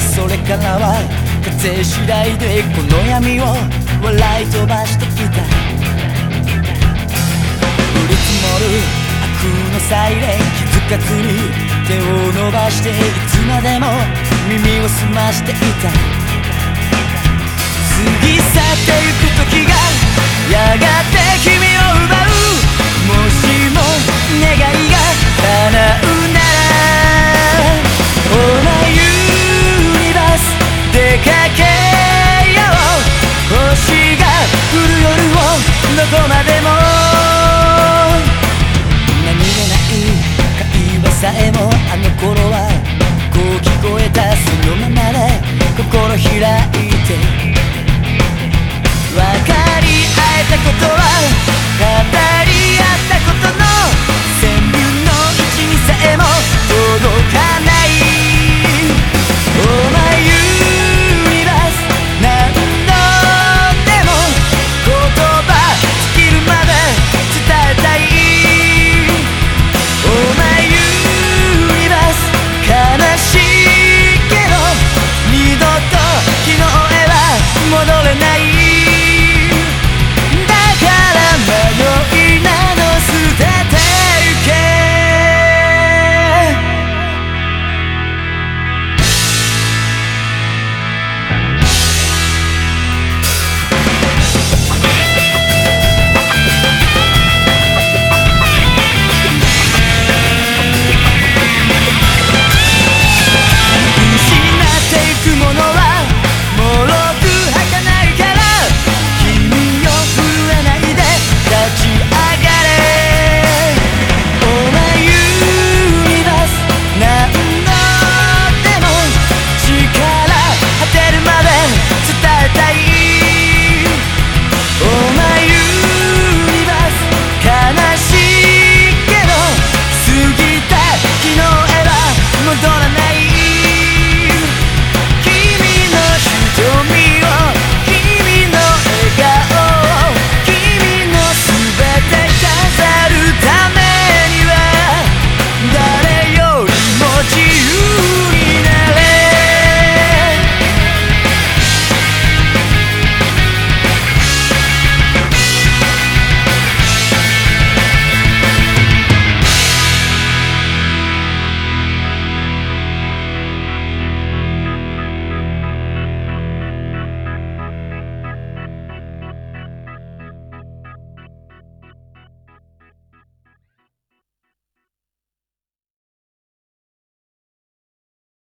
それからは風次第でこの闇を笑い飛ばしていた。降り積もる悪のサイレン。気づかずに手を伸ばしていつまでも耳を澄ましていた。